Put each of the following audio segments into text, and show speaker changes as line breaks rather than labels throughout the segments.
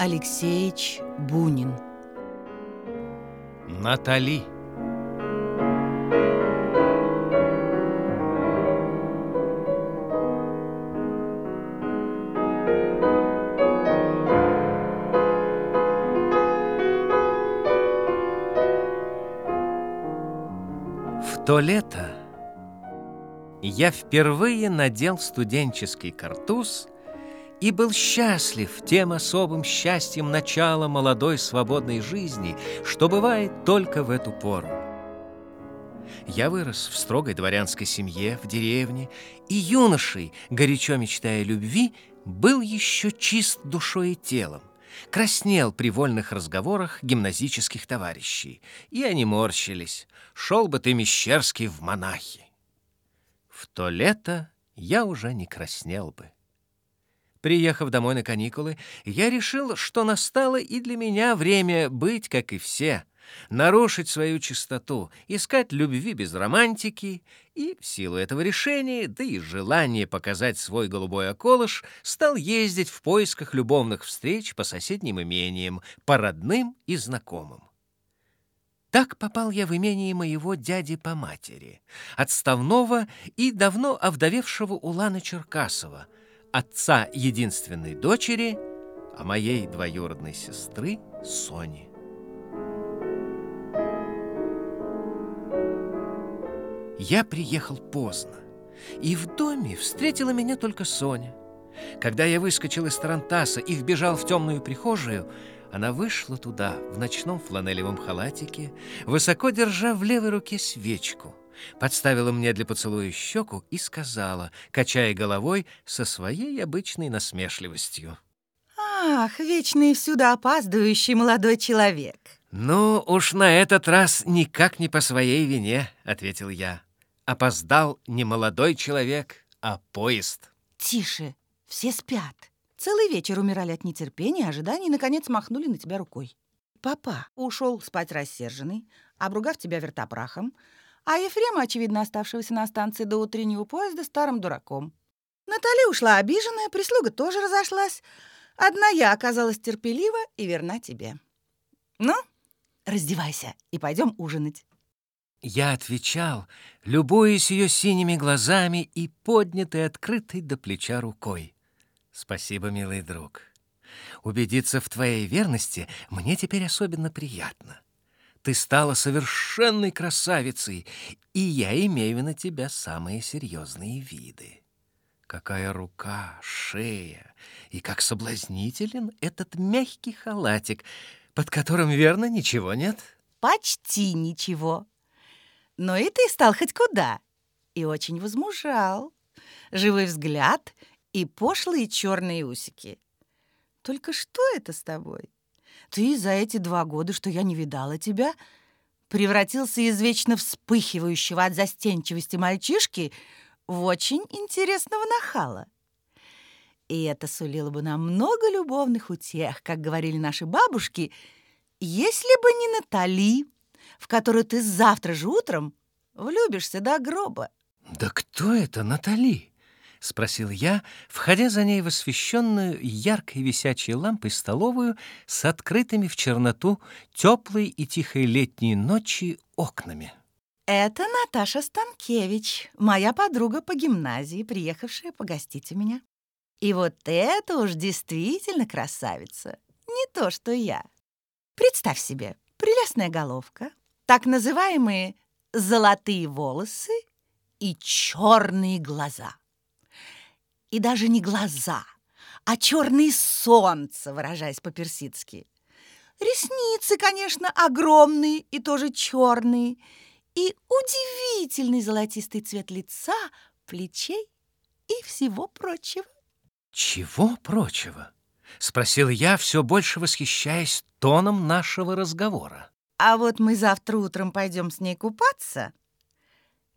Алексеевич Бунин.
Натали. В то лето я впервые надел студенческий картуз и был счастлив тем особым счастьем начала молодой свободной жизни, что бывает только в эту пору. Я вырос в строгой дворянской семье в деревне, и юношей, горячо мечтая любви, был еще чист душой и телом, краснел при вольных разговорах гимназических товарищей, и они морщились. «Шел бы ты, Мещерский, в монахи!» В то лето я уже не краснел бы. Приехав домой на каникулы, я решил, что настало и для меня время быть, как и все, нарушить свою чистоту, искать любви без романтики, и в силу этого решения, да и желания показать свой голубой околыш, стал ездить в поисках любовных встреч по соседним имениям, по родным и знакомым. Так попал я в имение моего дяди по матери, отставного и давно овдовевшего Улана Черкасова, отца единственной дочери, а моей двоюродной сестры Сони. Я приехал поздно, и в доме встретила меня только Соня. Когда я выскочил из тарантаса и вбежал в темную прихожую, она вышла туда в ночном фланелевом халатике, высоко держа в левой руке свечку, подставила мне для поцелуя щеку и сказала, качая головой со своей обычной насмешливостью.
Ах, вечный всюду опаздывающий молодой человек
«Ну, уж на этот раз никак не по своей вине», — ответил я. Опоздал не молодой человек, а поезд.
Тише, все спят Целый вечер умирали от нетерпения, ожидания и, наконец, махнули на тебя рукой. Папа ушел спать рассерженный, обругав тебя вертопрахом, а Ефрема, очевидно оставшегося на станции до утреннего поезда, старым дураком. Натали ушла обиженная, прислуга тоже разошлась. Одна я оказалась терпелива и верна тебе. Ну, раздевайся и пойдем ужинать.
Я отвечал, любуясь ее синими глазами и поднятой, открытой до плеча рукой. Спасибо, милый друг. Убедиться в твоей верности мне теперь особенно приятно. Ты стала совершенной красавицей, и я имею на тебя самые серьезные виды. Какая рука, шея, и как соблазнителен этот мягкий халатик, под которым, верно, ничего нет?
Почти ничего. Но и ты стал хоть куда. И очень возмужал. Живой взгляд и пошлые черные усики. Только что это с тобой? Ты за эти два года, что я не видала тебя, превратился из вечно вспыхивающего от застенчивости мальчишки в очень интересного нахала. И это сулило бы нам много любовных утех, как говорили наши бабушки, если бы не Натали, в которую ты завтра же утром влюбишься до гроба.
Да кто это Натали? — спросил я, входя за ней в освещенную яркой висячей лампой столовую с открытыми в черноту теплой и тихой летней ночи окнами.
«Это Наташа Станкевич, моя подруга по гимназии, приехавшая погостить у меня. И вот это уж действительно красавица, не то что я. Представь себе, прелестная головка, так называемые золотые волосы и черные глаза» и даже не глаза, а черные солнца, выражаясь по-персидски. Ресницы, конечно, огромные и тоже черные, и удивительный золотистый цвет лица, плечей и всего прочего.
«Чего прочего?» — спросил я, все больше восхищаясь тоном нашего разговора.
«А вот мы завтра утром пойдем с ней купаться.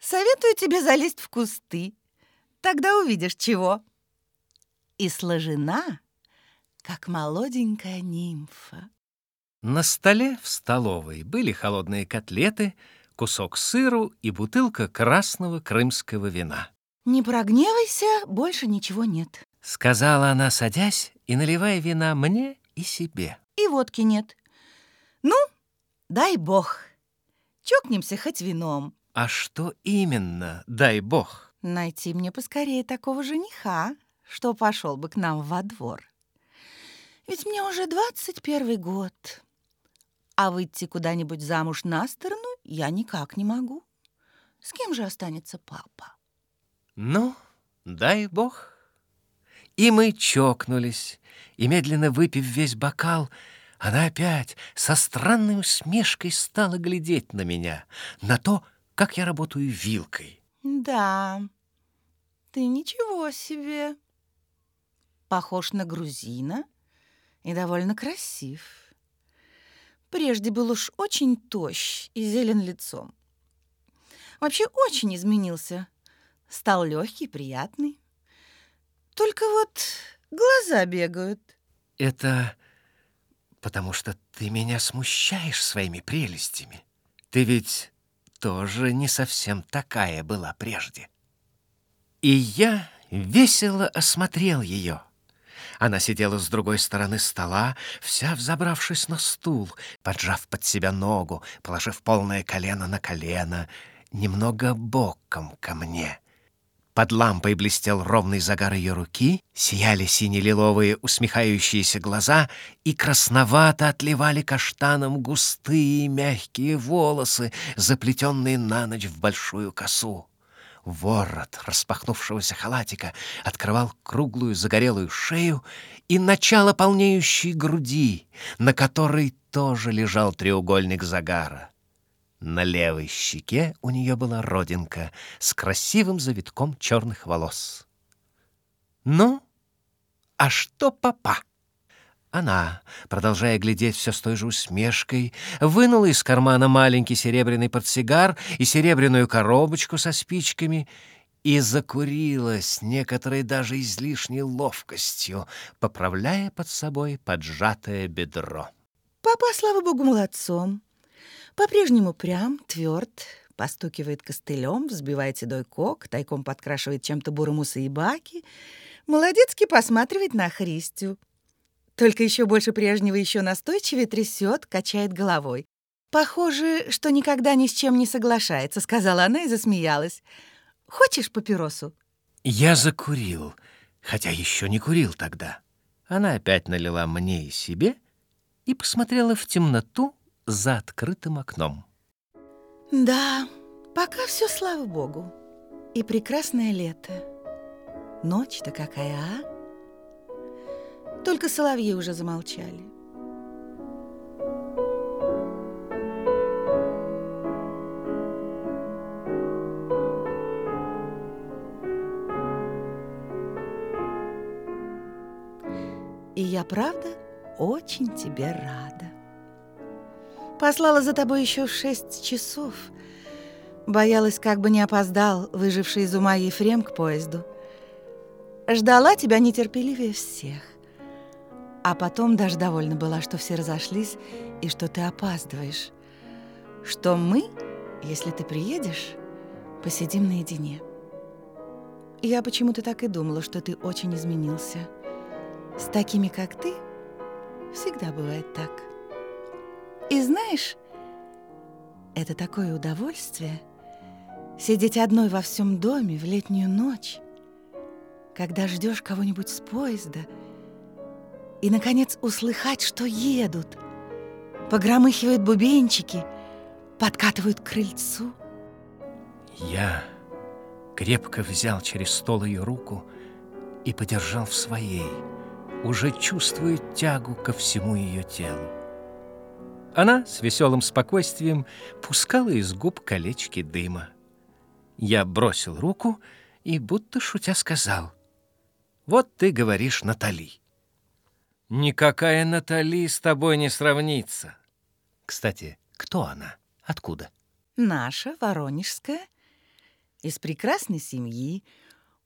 Советую тебе залезть в кусты Тогда увидишь, чего. И сложена, как молоденькая нимфа.
На столе в столовой были холодные котлеты, кусок сыру и бутылка красного крымского вина.
«Не прогневайся, больше ничего нет», —
Сказала она, садясь и наливая вина мне и себе.
И водки нет. Ну, дай бог. Чокнемся хоть вином.
А что именно, дай бог?
Найти мне поскорее такого жениха, что пошел бы к нам во двор. Ведь мне уже двадцать первый год, а выйти куда-нибудь замуж на сторону я никак не могу. С кем же останется папа?
Ну, дай бог. И мы чокнулись, и, медленно выпив весь бокал, она опять со странной усмешкой стала глядеть на меня, на то, как я работаю вилкой.
Да, ты ничего себе. Похож на грузина и довольно красив. Прежде был уж очень тощ и зелен лицом. Вообще очень изменился. Стал легкий, приятный. Только вот глаза бегают.
Это потому что ты меня смущаешь своими прелестями. Ты ведь тоже не совсем такая была прежде. И я весело осмотрел ее. Она сидела с другой стороны стола, вся взобравшись на стул, поджав под себя ногу, положив полное колено на колено, немного боком ко мне — под лампой блестел ровный загар ее руки, сияли сине-лиловые усмехающиеся глаза и красновато отливали каштаном густые мягкие волосы, заплетенные на ночь в большую косу. Ворот распахнувшегося халатика открывал круглую загорелую шею и начало полнеющей груди, на которой тоже лежал треугольник загара. На левой щеке у нее была родинка с красивым завитком черных волос. «Ну, а что папа?» Она, продолжая глядеть все с той же усмешкой, вынула из кармана маленький серебряный портсигар и серебряную коробочку со спичками и закурила с некоторой даже излишней ловкостью, поправляя под собой поджатое бедро.
Папа, слава богу, молодцом. По-прежнему прям, тверд, постукивает костылем, взбивает седой кок, тайком подкрашивает чем-то буромусы и баки. Молодецки посматривает на Христю. Только еще больше прежнего еще настойчивее трясет, качает головой. «Похоже, что никогда ни с чем не соглашается», — сказала она и засмеялась. «Хочешь папиросу?»
Я закурил, хотя еще не курил тогда. Она опять налила мне и себе и посмотрела в темноту, за открытым окном.
Да, пока все, слава богу. И прекрасное лето. Ночь-то какая, а? Только соловьи уже замолчали. И я, правда, очень тебе рада. Послала за тобой еще в шесть часов. Боялась, как бы не опоздал выживший из ума Ефрем к поезду. Ждала тебя нетерпеливее всех. А потом даже довольна была, что все разошлись и что ты опаздываешь. Что мы, если ты приедешь, посидим наедине. Я почему-то так и думала, что ты очень изменился. С такими, как ты, всегда бывает так. И знаешь, это такое удовольствие сидеть одной во всем доме в летнюю ночь, когда ждешь кого-нибудь с поезда и, наконец, услыхать, что едут, погромыхивают бубенчики, подкатывают к крыльцу.
Я крепко взял через стол ее руку и подержал в своей, уже чувствуя тягу ко всему ее телу. Она с веселым спокойствием пускала из губ колечки дыма. Я бросил руку и, будто шутя, сказал, «Вот ты говоришь, Натали». «Никакая Натали с тобой не сравнится». Кстати, кто она? Откуда?
Наша, воронежская, из прекрасной семьи,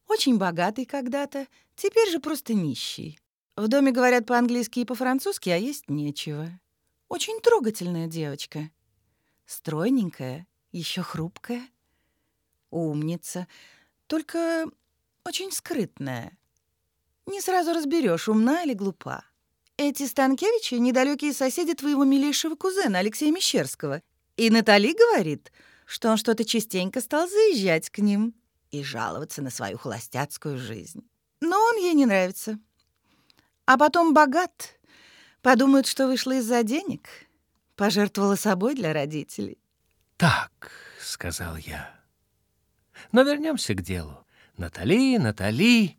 очень богатой когда-то, теперь же просто нищий. В доме говорят по-английски и по-французски, а есть нечего. Очень трогательная девочка. Стройненькая, еще хрупкая. Умница, только очень скрытная. Не сразу разберешь, умна или глупа. Эти Станкевичи — недалекие соседи твоего милейшего кузена Алексея Мещерского. И Натали говорит, что он что-то частенько стал заезжать к ним и жаловаться на свою холостяцкую жизнь. Но он ей не нравится. А потом богат. Подумают, что вышла из-за денег. Пожертвовала собой для родителей.
«Так», — сказал я. «Но вернемся к делу. Натали, Натали.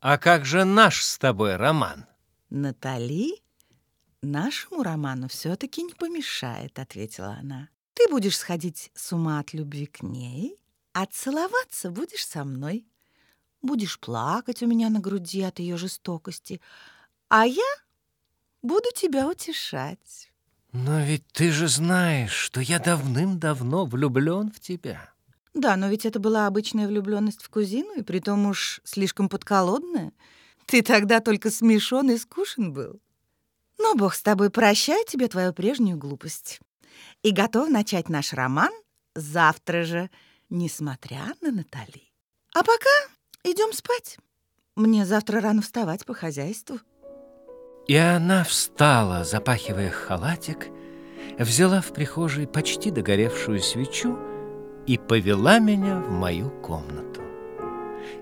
А как же наш с тобой роман?»
«Натали нашему роману все таки не помешает», — ответила она. «Ты будешь сходить с ума от любви к ней, а целоваться будешь со мной. Будешь плакать у меня на груди от ее жестокости, а я буду тебя утешать».
«Но ведь ты же знаешь, что я давным-давно влюблен в тебя».
Да, но ведь это была обычная влюбленность в кузину, и притом уж слишком подколодная. Ты тогда только смешон и скушен был. Но бог с тобой, прощай тебе твою прежнюю глупость. И готов начать наш роман завтра же, несмотря на Натали. А пока идем спать. Мне завтра рано вставать по хозяйству.
И она встала, запахивая халатик, взяла в прихожей почти догоревшую свечу и повела меня в мою комнату.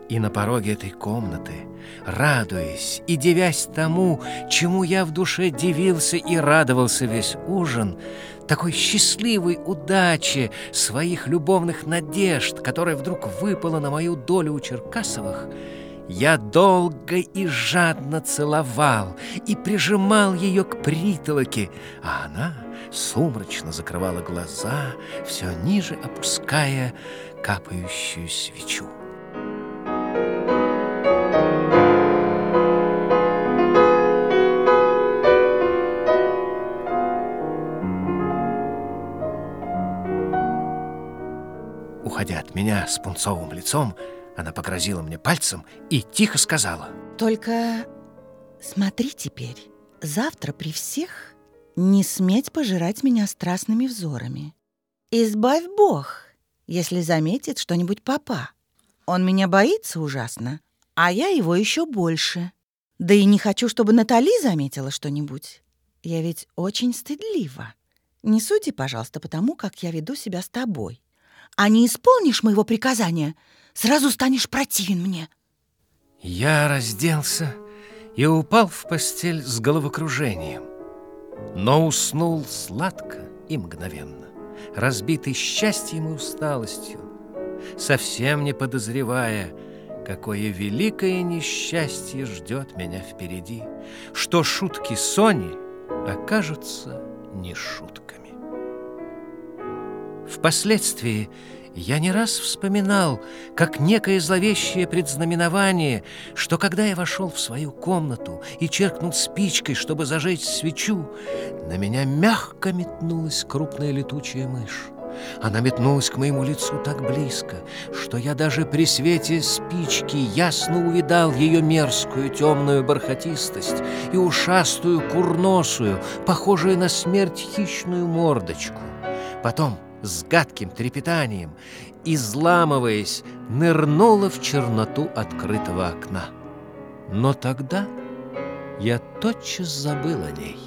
И на пороге этой комнаты, радуясь и девясь тому, чему я в душе дивился и радовался весь ужин, такой счастливой удачи своих любовных надежд, которая вдруг выпала на мою долю у Черкасовых, я долго и жадно целовал и прижимал ее к притолоке, а она сумрачно закрывала глаза, все ниже опуская капающую свечу. Уходя от меня с пунцовым лицом, она погрозила мне пальцем и тихо сказала.
Только смотри теперь, завтра при всех не сметь пожирать меня страстными взорами. Избавь Бог, если заметит что-нибудь папа. Он меня боится ужасно, а я его еще больше. Да и не хочу, чтобы Натали заметила что-нибудь. Я ведь очень стыдлива. Не суди, пожалуйста, потому, как я веду себя с тобой. А не исполнишь моего приказания, сразу станешь противен мне.
Я разделся и упал в постель с головокружением, но уснул сладко и мгновенно, разбитый счастьем и усталостью, совсем не подозревая, какое великое несчастье ждет меня впереди, что шутки Сони окажутся не шутками. Впоследствии я не раз вспоминал, как некое зловещее предзнаменование, что когда я вошел в свою комнату и черкнул спичкой, чтобы зажечь свечу, на меня мягко метнулась крупная летучая мышь. Она метнулась к моему лицу так близко, что я даже при свете спички ясно увидал ее мерзкую темную бархатистость и ушастую курносую, похожую на смерть хищную мордочку. Потом с гадким трепетанием, изламываясь, нырнула в черноту открытого окна. Но тогда я тотчас забыл о ней.